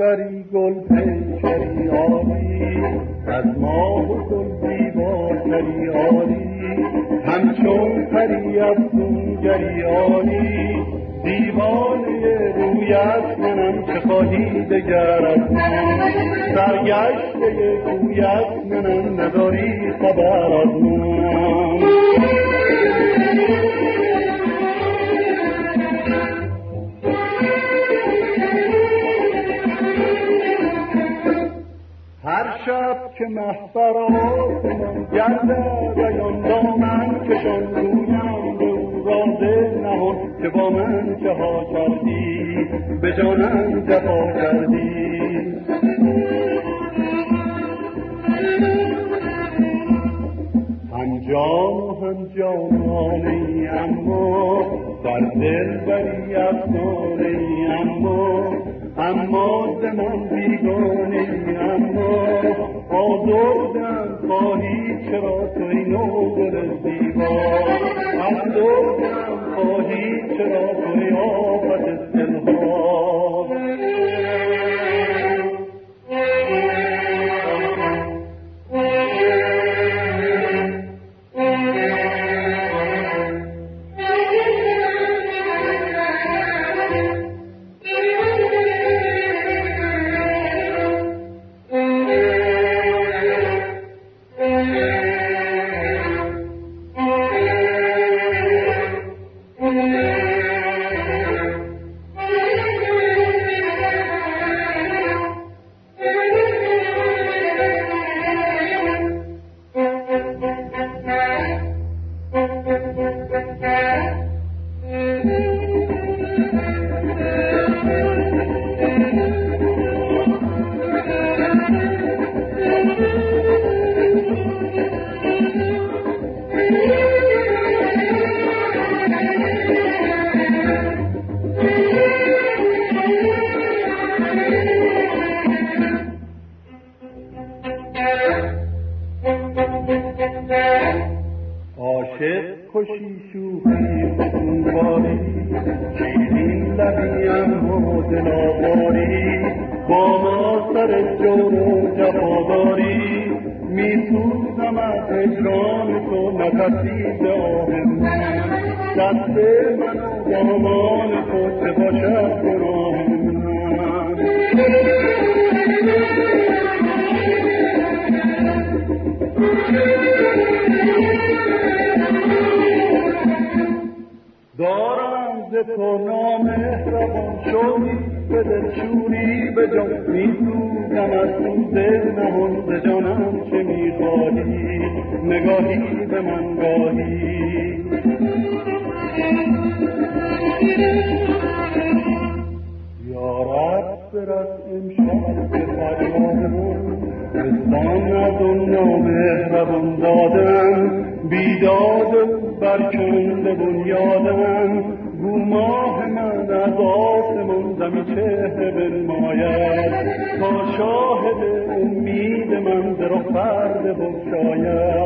دلبری گل پیکری آری از ماه و گل زیباتری آری. همچون پری از گری آری. دیوانه رویت منم که خواهی دگر از من سرگشته گویت منم نداری خبر از من شب که محفرات من گرده بیان دامن کشان رویم به او را دل نهان که با من چه ها کردی به جانم جفا کردی هم جان و هم جانانه در دل بری افسانه اما اما ز من بیگانه اما. آزردم خواهی چرا تو این گل زیبا؟ افسردم خواهی چرا آفت دلها؟ عاشق کشی شوخی فتوباری شیرین لبی اما دلاواری با ما سر جور و جفاداری میسوزم از اجرام تو نفسی من دست من و دامان تو چه باشد گناه شدی به دلشوری به جان میسوزم از دل نهان ز جانم چه می‌خواهی؟ نگاهی به من گاهی. یا رب برس امشب به فریادمون رسان از اون نامهربان دادم بیداد برکنده بنیادم گو آسمان زمین چهره بنماید تا شاهد امید من در فرد بگشاید.